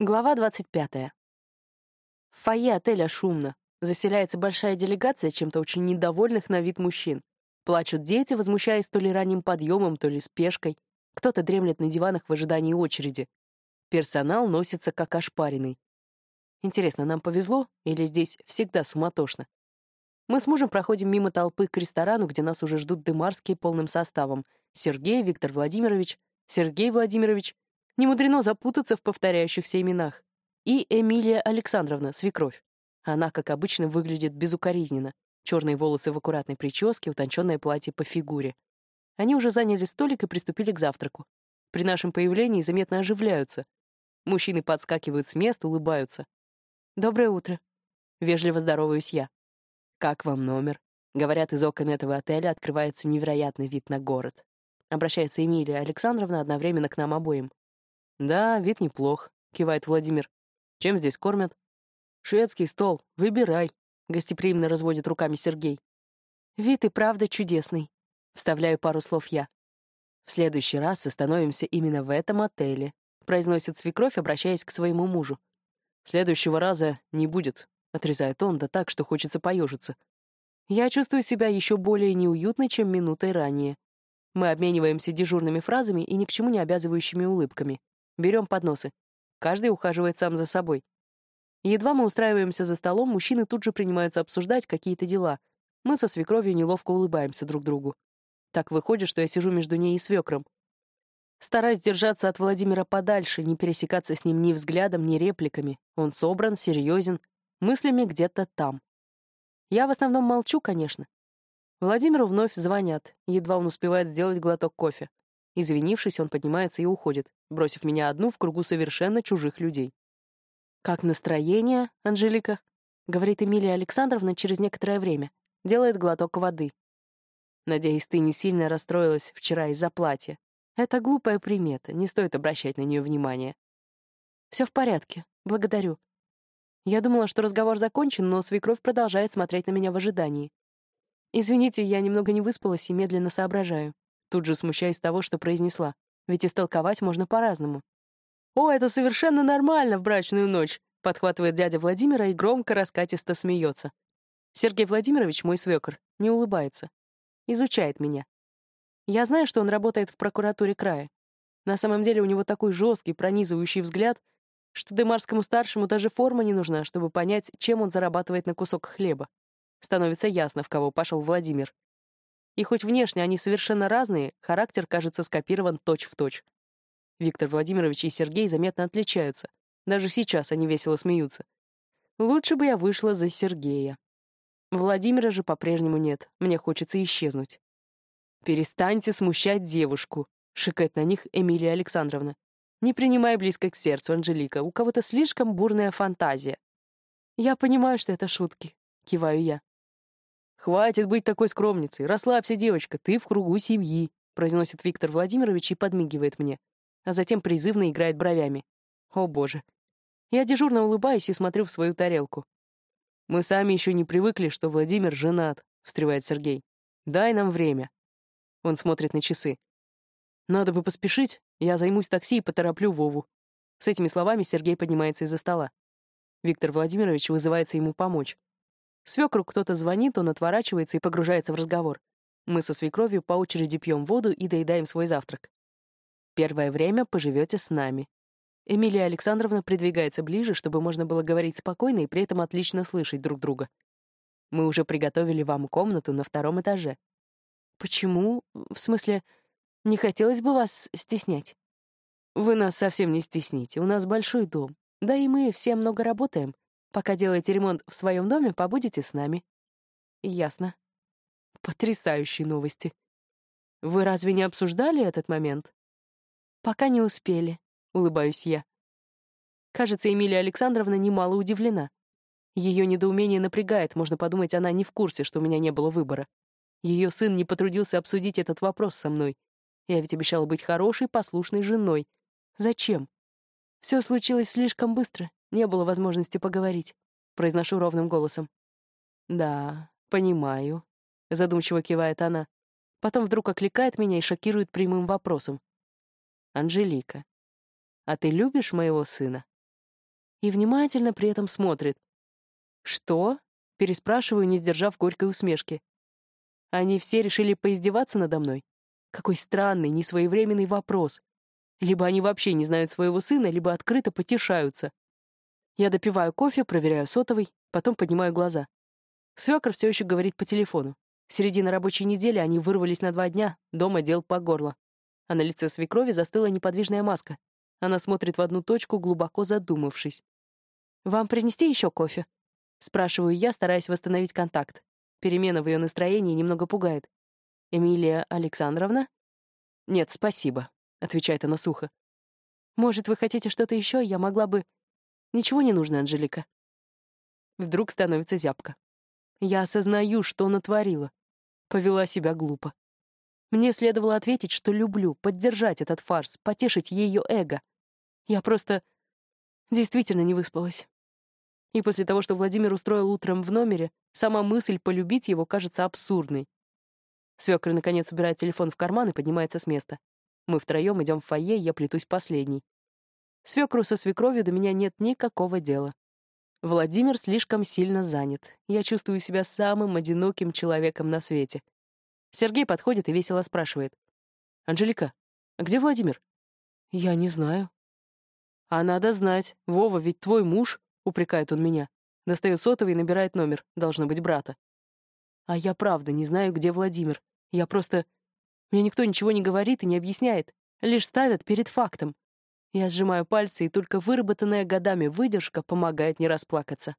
Глава 25. В фойе отеля шумно. Заселяется большая делегация чем-то очень недовольных на вид мужчин. Плачут дети, возмущаясь то ли ранним подъемом, то ли спешкой. Кто-то дремлет на диванах в ожидании очереди. Персонал носится как ошпаренный. Интересно, нам повезло или здесь всегда суматошно? Мы с мужем проходим мимо толпы к ресторану, где нас уже ждут дымарские полным составом. Сергей, Виктор Владимирович, Сергей Владимирович, не мудрено запутаться в повторяющихся именах. И Эмилия Александровна, свекровь. Она, как обычно, выглядит безукоризненно. Черные волосы в аккуратной прическе, утонченное платье по фигуре. Они уже заняли столик и приступили к завтраку. При нашем появлении заметно оживляются. Мужчины подскакивают с мест, улыбаются. «Доброе утро». Вежливо здороваюсь я. «Как вам номер?» Говорят, из окон этого отеля открывается невероятный вид на город. Обращается Эмилия Александровна одновременно к нам обоим. «Да, вид неплох», — кивает Владимир. «Чем здесь кормят?» «Шведский стол. Выбирай», — гостеприимно разводит руками Сергей. «Вид и правда чудесный», — вставляю пару слов я. «В следующий раз остановимся именно в этом отеле», — произносит свекровь, обращаясь к своему мужу. «Следующего раза не будет», — отрезает он, да так, что хочется поежиться. Я чувствую себя еще более неуютно, чем минутой ранее. Мы обмениваемся дежурными фразами и ни к чему не обязывающими улыбками. Берем подносы. Каждый ухаживает сам за собой. Едва мы устраиваемся за столом, мужчины тут же принимаются обсуждать какие-то дела. Мы со свекровью неловко улыбаемся друг другу. Так выходит, что я сижу между ней и свекром. Стараюсь держаться от Владимира подальше, не пересекаться с ним ни взглядом, ни репликами. Он собран, серьезен, мыслями где-то там. Я в основном молчу, конечно. Владимиру вновь звонят, едва он успевает сделать глоток кофе. Извинившись, он поднимается и уходит, бросив меня одну в кругу совершенно чужих людей. «Как настроение, Анжелика?» — говорит Эмилия Александровна через некоторое время. Делает глоток воды. «Надеюсь, ты не сильно расстроилась вчера из-за платья. Это глупая примета, не стоит обращать на нее внимания». «Все в порядке, благодарю». Я думала, что разговор закончен, но свекровь продолжает смотреть на меня в ожидании. Извините, я немного не выспалась и медленно соображаю. Тут же смущаюсь того, что произнесла. Ведь истолковать можно по-разному. «О, это совершенно нормально в брачную ночь», подхватывает дядя Владимира и громко раскатисто смеется. Сергей Владимирович, мой свекр, не улыбается. Изучает меня. Я знаю, что он работает в прокуратуре края. На самом деле у него такой жесткий, пронизывающий взгляд, что Демарскому-старшему даже форма не нужна, чтобы понять, чем он зарабатывает на кусок хлеба. Становится ясно, в кого пошел Владимир. И хоть внешне они совершенно разные, характер кажется скопирован точь-в-точь. Виктор Владимирович и Сергей заметно отличаются. Даже сейчас они весело смеются. Лучше бы я вышла за Сергея. Владимира же по-прежнему нет. Мне хочется исчезнуть. «Перестаньте смущать девушку», — шикает на них Эмилия Александровна. «Не принимай близко к сердцу, Анжелика. У кого-то слишком бурная фантазия». «Я понимаю, что это шутки», — киваю я. «Хватит быть такой скромницей. Расслабься, девочка, ты в кругу семьи», — произносит Виктор Владимирович и подмигивает мне, а затем призывно играет бровями. О, боже. Я дежурно улыбаюсь и смотрю в свою тарелку. «Мы сами еще не привыкли, что Владимир женат», — встревает Сергей. «Дай нам время». Он смотрит на часы. «Надо бы поспешить, я займусь такси и потороплю Вову». С этими словами Сергей поднимается из-за стола. Виктор Владимирович вызывается ему помочь. Свекру кто-то звонит, он отворачивается и погружается в разговор. Мы со свекровью по очереди пьем воду и доедаем свой завтрак. Первое время поживете с нами. Эмилия Александровна придвигается ближе, чтобы можно было говорить спокойно и при этом отлично слышать друг друга. Мы уже приготовили вам комнату на втором этаже. Почему? В смысле, не хотелось бы вас стеснять? Вы нас совсем не стесните, у нас большой дом. Да и мы все много работаем. Пока делаете ремонт в своем доме, побудете с нами. Ясно. Потрясающие новости. Вы разве не обсуждали этот момент? Пока не успели, улыбаюсь я. Кажется, Эмилия Александровна немало удивлена. Ее недоумение напрягает, можно подумать, она не в курсе, что у меня не было выбора. Ее сын не потрудился обсудить этот вопрос со мной. Я ведь обещала быть хорошей, послушной женой. Зачем? Все случилось слишком быстро, не было возможности поговорить. Произношу ровным голосом. «Да, понимаю», — задумчиво кивает она. Потом вдруг окликает меня и шокирует прямым вопросом. «Анжелика, а ты любишь моего сына?» и внимательно при этом смотрит. «Что?» — переспрашиваю, не сдержав горькой усмешки. Они все решили поиздеваться надо мной? Какой странный, несвоевременный вопрос. Либо они вообще не знают своего сына, либо открыто потешаются. Я допиваю кофе, проверяю сотовый, потом поднимаю глаза. Свекр все еще говорит по телефону. Середина рабочей недели они вырвались на два дня, дома дел по горло. А на лице свекрови застыла неподвижная маска. Она смотрит в одну точку, глубоко задумавшись. «Вам принести еще кофе?» Спрашиваю я, стараясь восстановить контакт. Перемена в ее настроении немного пугает. «Эмилия Александровна?» «Нет, спасибо», — отвечает она сухо. «Может, вы хотите что-то еще? Я могла бы...» «Ничего не нужно, Анжелика». Вдруг становится зябко. Я осознаю, что натворила. Повела себя глупо. Мне следовало ответить, что люблю, поддержать этот фарс, потешить ее эго. Я просто действительно не выспалась. И после того, что Владимир устроил утром в номере, сама мысль полюбить его кажется абсурдной. Свекр, наконец, убирает телефон в карман и поднимается с места. Мы втроем идем в фойе, я плетусь последний. Свекру со свекровью до меня нет никакого дела. Владимир слишком сильно занят. Я чувствую себя самым одиноким человеком на свете. Сергей подходит и весело спрашивает. «Анжелика, а где Владимир?» «Я не знаю». «А надо знать. Вова, ведь твой муж», — упрекает он меня. Достает сотовый и набирает номер. Должно быть брата. А я правда не знаю, где Владимир. Я просто... Мне никто ничего не говорит и не объясняет. Лишь ставят перед фактом. Я сжимаю пальцы, и только выработанная годами выдержка помогает не расплакаться.